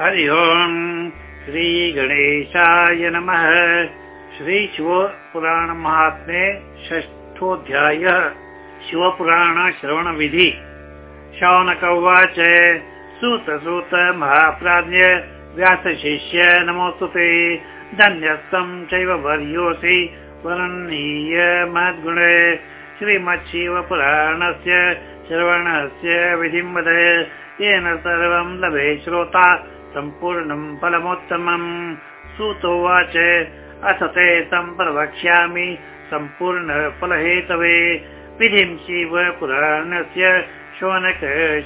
हरि ओम् श्रीगणेशाय नमः। श्रीशिवपुराणमाहात्म्ये षष्ठोऽध्यायः। शिवपुराणश्रवणविधि। शौनक उवाच सूत सूत महाप्राज्ञ व्यासशिष्य नमोऽस्तु ते। धन्यस्थं चैव वर्योऽसि वर्णीय महद्गुणे श्रीमच्छिवपुराणस्य श्रवणस्य विधिं वद। येन सर्वं लभे श्रोता सम्पूर्णं फलमोत्तमम्। सूतोवाच अथ ते सम्प्रवक्ष्यामि। सम्पूर्णफलहेतवे विधिं शिवपुराणस्य शोनक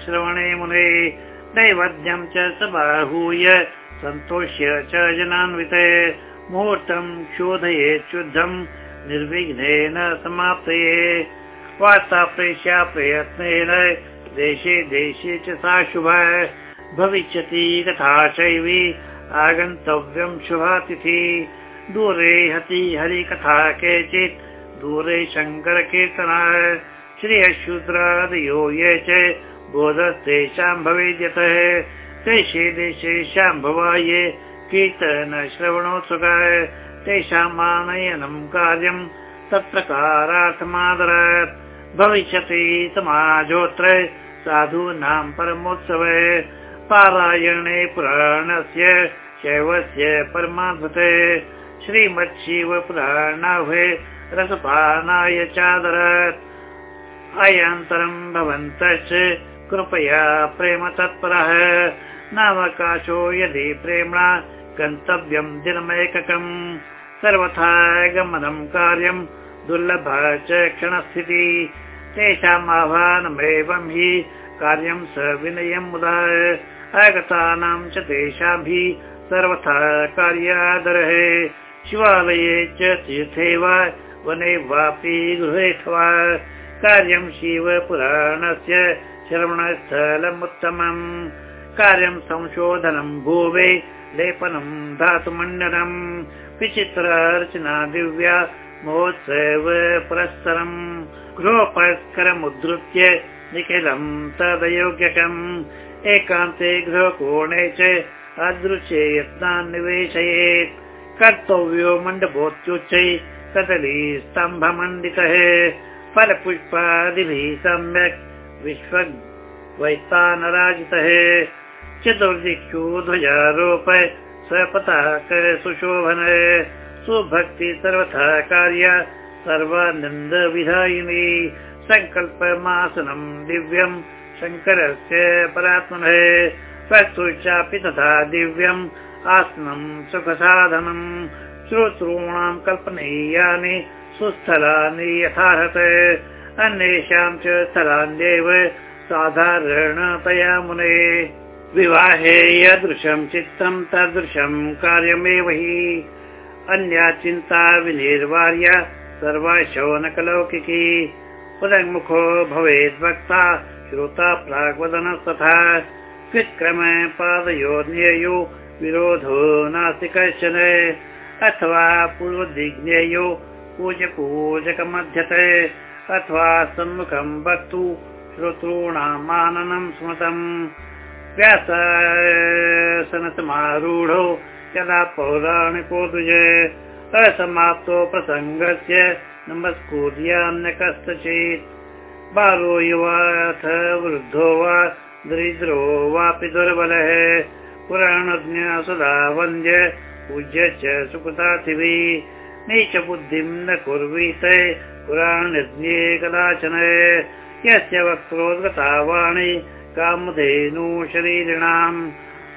श्रवणे मुने। नैवद्यं च बाहूय सन्तोष्य च जनान्विते। मुहूर्तं शोधयेत् शुद्धं निर्विघ्नेन समाप्तये। वार्ता प्रेष्या प्रयत्नेन देशे देशे च सा शुभा भविष्यति तथा चैवी आगन्तव्यं शुभातिथि। दूरे हति हरिकथा केचित् दूरे शङ्करकीर्तना श्रियशूद्रादयो ये च बोधस्तेषां भवेद्यतः। देशे देशेषां भवाये कीर्तन श्रवणोत्सुकाय तेषाम् आनयनं कार्यं तत्प्रकारार्थमादरात्। भविष्यति समाजोत्र साधूनां परमोत्सवे पारायणे पुराणस्य शैवस्य परमाधते श्रीमच्छिवपुराणाभे रसपानाय चादरात् अयान्तरं भवन्तश्च कृपया प्रेम तत्परः नावकाशो यदि प्रेम्णा गन्तव्यं दिनमेककम्। सर्वथा गमनं कार्यं दुर्लभ च क्षणस्थितिः। तेषाम् आह्वानमेवं हि कार्यं स विनयम् मुदा आगतानां च तेषाभिः सर्वथा कार्यादरः शिवालये च तीर्थे वा वने वापि गृहेऽथवा कार्यं शिवपुराणस्य श्रवणस्थलमुत्तमम्। कार्यं संशोधनं भूवे लेपनं धातुमण्डनम् विचित्रार्चना दिव्या महोत्सव पुरस्सरम् गृहोपस्करमुद्धृत्य निखिलं तदयोग्यकम् एकान्ते गृहकोणे च अदृश्ये यत्नान् निवेशयेत्। कर्तव्यो मण्डपोत्युच्चै कदली स्तम्भमण्डितः। फलपुष्पादिभिः सम्यक् विश्ववैतानराजितः चतुर्दिक्षु ध्वजारोप स्वपताक सुशोभन। सुभक्ति सर्वथा कार्य सर्वानन्दविधायिनी सङ्कल्पमासनं दिव्यम् शङ्करस्य परात्मनः स्वच्छापि तथा दिव्यम् आसनं सुखसाधनम् श्रोतॄणां कल्पनीयानि सुस्थलानि यथाहत अन्येषां च स्थलान्येव साधारणतया मुने। विवाहे यदृशं चित्तं तादृशं कार्यमेव हि। अन्या चिन्ता विनिर्वार्य सर्वा शौनकलौकिकी पुनर्मुखो भवेद् वक्ता श्रोता प्राग्वदनस्तथा विरोधो नास्ति कश्चन अथवा पूर्वदिज्ञेयो पूजपूजकमध्यते अथवा सम्मुखं वक्तु श्रोतॄणामाननं स्मृतम्। व्यासनसमारूढो यदा पौराणिको द्विज असमाप्तो प्रसङ्गस्य नमस्कुर्यान्न कस्यचित् बालो अथ वृद्धो वा दरिद्रो वापि दुर्बलः। पुराणज्ञ सदा वन्द्य पूज्य च सुकृताथिभिः नीच बुद्धिं न कुर्वीत पुराणज्ञे कदाचन। यस्य वक्त्रोद्गता वाणी कामधेनु शरीरिणाम्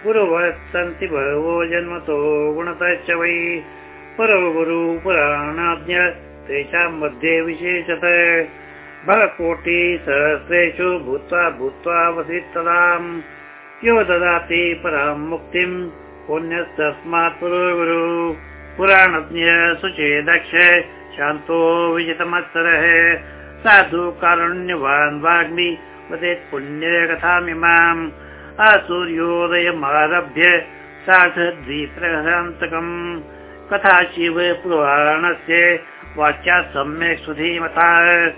गुरुवत् सन्ति बहवो जन्मतो गुणतश्च वै। पुरगुरु पुराणाज्ञ तेषां मध्ये विशेषत भवकोटि सहस्रेषु भूत्वा भूत्वा वसितदाम् यो ददाति परां मुक्तिम्। पुण्यस्तस्मात् पुरोगुरु। पुराणज्ञ सुचेदक्ष शान्तो विजितमत्सरः। साधु कारुण्यवान् वाग्मि वदेत् पुण्यकथामिमाम् आसूर्योदयमारभ्य सार्धद्विप्रहरान्तकम् कथा शिव पुराणस्य वाच्या सम्यक् सुधीमता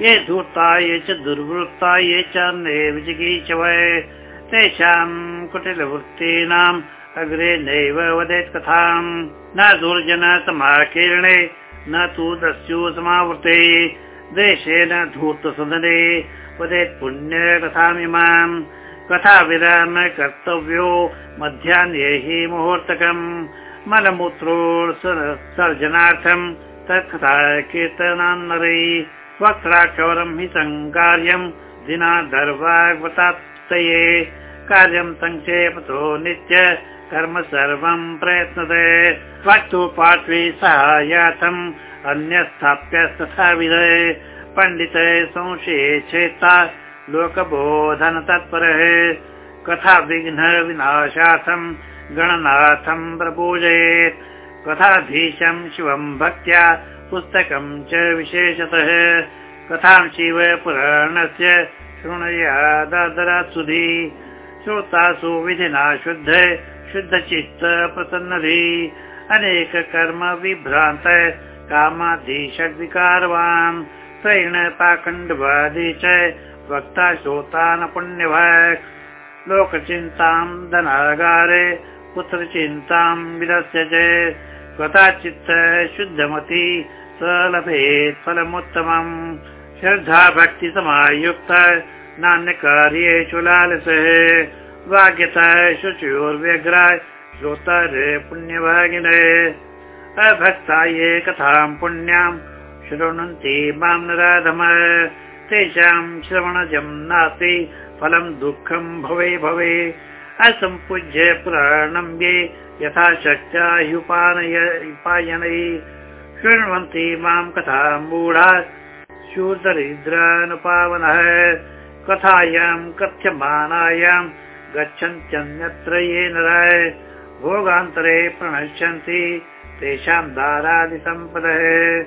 ये धूर्ता ये च दुर्वृत्ता ये च नैव चिकीचव तेषाम् कुटिलवृत्तीनाम् अग्रे नैव वदेत् कथाम्। न दुर्जन समाकीर्णे न तु दस्यु समावृते देशेन धूर्तसदने वदेत् पुण्य कथामिमाम् कथा विराम कर्तव्यो मध्याह्ने हि मुहूर्तकम्। मलमूत्रोत्सर्जनार्थम् तत्कथा कीर्तनान्नरै वक्त्राक्षौरम् हि सङ्कार्यम् दिना दर्वाग्वताप्तये कार्यम् सङ्क्षेपतो नित्य कर्म सर्वम् प्रयत्नते। वक्तु पार्श्वे अन्यस्थाप्य विधे। पण्डित संशये चेता लोकबोधन तत्परः। कथा विघ्न विनाशार्थम् गणनाथम् प्रपूजयेत्। कथाधीशम् शिवम् भक्त्या पुस्तकम् च विशेषतः। कथां शिव पुराणस्य शृणुयादादरात्सुधि। श्रोतासु विधिना शुद्ध शुद्धचित्त प्रसन्नधि। अनेक कर्म विभ्रान्त कामाधीषड्विकारवान् त्रैण पाखण्डवादी च वक्ता श्रोता न पुण्यभाक्। लोकचिन्ताम् धनागारे पुत्रचिन्ताम् विदस्य च। कदाचित् शुद्धमती लभेत् फलमुत्तमम् श्रद्धा भक्तिसमायुक्त नान्यकार्येषु लालसः वाग्यता शुचियोर्व्यग्राय श्रोतारे पुण्यभागिने। अभक्ता ये कथाम् पुण्याम् शृण्वन्ति माम् नराधम। तेषाम् श्रवणजम् नास्ति फलम् दुःखम् भवे भवे। असम्पूज्य पुराणम् ये यथा शक्त्या उपायनै शृण्वन्ति माम् कथा मूढा शूदरिद्रानुपावनः कथायाम् कथ्यमानायाम् गच्छन्त्यन्यत्र ये नराय भोगान्तरे प्रणश्यन्ति तेषाम् दारादिसम्पदः।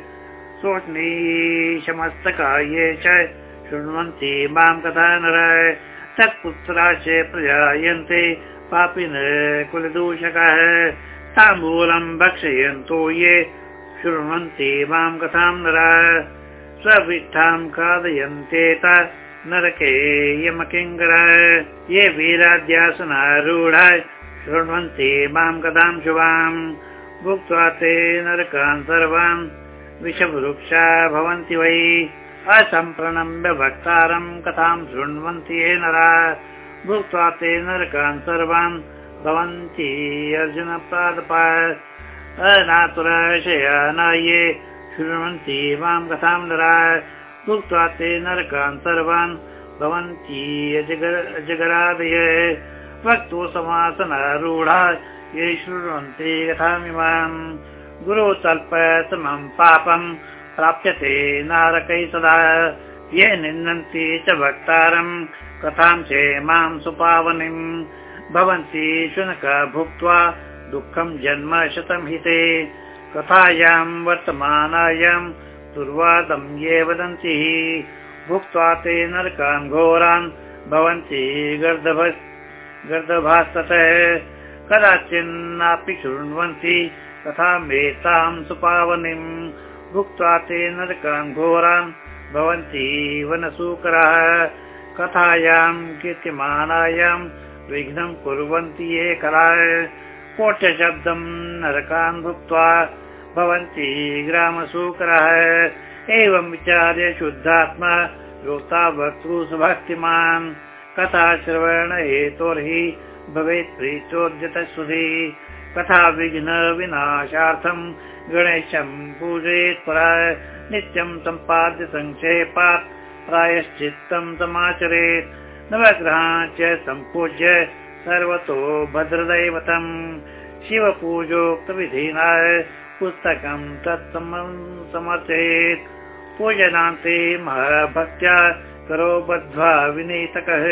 शोचनीशमस्तकाये च शृण्वन्ति माम् कथा नराय तत्पुत्रा च प्रजायन्ते पापिन कुलदूषकः। ताम्बूलम् भक्षयन्तो ये शृण्वन्ति माम् कथाम् नराय स्वविष्ठाम् खादयन्तेत नरके यमकिङ्कराय ये वीराद्यासनारूढाय शृण्वन्ति माम् कथाम् शुभाम्। भुक्त्वा ते नरकान् सर्वान् विषवृक्षा भवन्ति वै। असम्प्रणम्य भक्तारम् कथाम् शृण्वन्ति ये नरा। भुक्त्वा ते नरकान् सर्वान् भवन्ति अर्जुन अनातुरशयान ये शृण्वन्ति माम् कथाम् नरा भुक्त्वा ते नरकान् सर्वान् भवन्ति अजगरादय। वक्तु समासनारूढा ये शृण्वन्ति कथामिमाम् गुरु तल्पमम् पापम् प्राप्यते नारकै सदा। ये निन्दन्ति च वक्तारम् कथां च माम् सुपावनिम् भवन्ति शुनका भुक्त्वा दुःखम् जन्म शतम् हिते। कथायाम् वर्तमानायाम् दुर्वादम् ये वदन्ति। भुक्त्वा ते नरकान् घोरान् भवन्ति गर्दभास्ततः। कदाचिन्नापि शृण्वन्ति। कथामेताम् सुपावनिम् भुक्त्वा ते नरकान् घोरान् भवन्ति वनसूकराः। कथायाम् कीर्तिमानायाम् विघ्नम् कुर्वन्ति ये कलाय कोट्यशब्दम् नरकान् भुक्त्वा भवन्ति ग्रामसूकरः। एवम् विचार्य शुद्धात्मा श्रोता वक्तृ सुभक्तिमान्। कथा श्रवण हेतोर्हि भवेत् प्रीतोद्यतस्वधि तथा विघ्न विनाशार्थम् गणेशम् पूजयेत् परा। नित्यम् सम्पाद्य सङ्क्षेपात् प्रायश्चित्तम् समाचरेत्। नवग्रहान् च सम्पूज्य सर्वतो भद्रदैवतम् शिवपूजोक्तविधिना पुस्तकम् तत् समर्चयेत्। पूजनान्ते महाभक्त्या करो बद्ध्वा विनीतकः।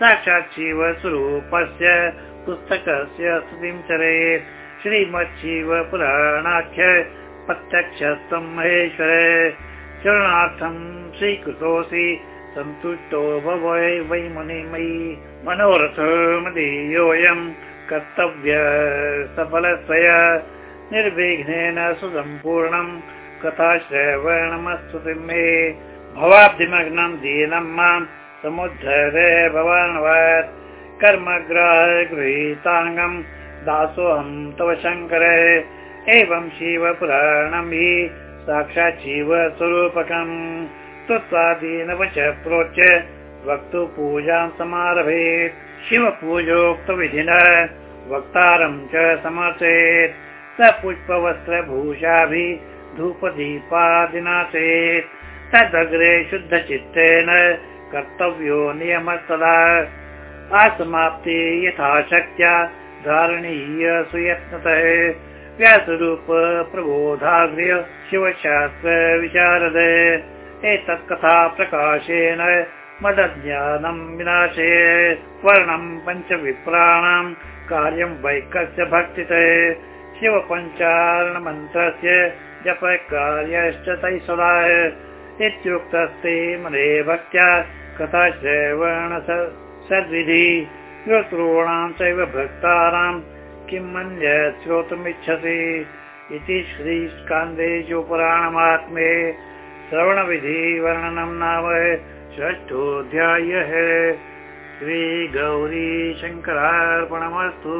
साक्षात् शिवस्वरूपस्य पुस्तकस्य स्तुतिं श्रीमच्छिव पुराणाख्य प्रत्यक्षस्तम् महेश्वर। चरणार्थम् स्वीकृतोऽसि सन्तुष्टो भवय वै मुनिमयि मनोरथ मदीयोऽयम् कर्तव्य सफलस्वया निर्विघ्नेन सुसम्पूर्णम् कथाश्रवणमस्तु मे भवाब्धिमग्नम् दीनम् माम् समुद्धरे भवान् कर्मग्रह गृहीताङ्गम् दासोऽहम् तव शङ्कर। एवं शिवपुराणं हि साक्षात् शिवस्वरूपकम् प्रोच्य वक्तु पूजां समारभेत्। शिवपूजोक्तविधिना वक्तारं च समर्चयेत् स पुष्पवस्त्रभूषाभिः धूपदीपादिना चेत् तदग्रे शुद्धचित्तेन कर्तव्यो नियमः सदा असमाप्ति यथाशक्त्या धारणीय सुयत्नतः। व्यासरूप प्रबोधाग्र्य शिवशास्त्र विचारद एतत् कथा प्रकाशेन मदज्ञानं विनाशे वर्णं पञ्चविप्राणां कार्यं वैकस्य भक्तित। शिवपञ्चारणमन्त्रस्य जपकार्यश्च तैः सदा इत्युक्तस्ते मने भक्त्या कथा श्रवण सद्विधि श्रोतॄणां चैव भक्तानां किं मन्यत् श्रोतुमिच्छसि। इति श्रीस्कान्देशुपुराणमात्मे श्रवणविधिवर्णनं नाम षष्ठोऽध्यायः। श्रीगौरी शङ्करार्पणमस्तु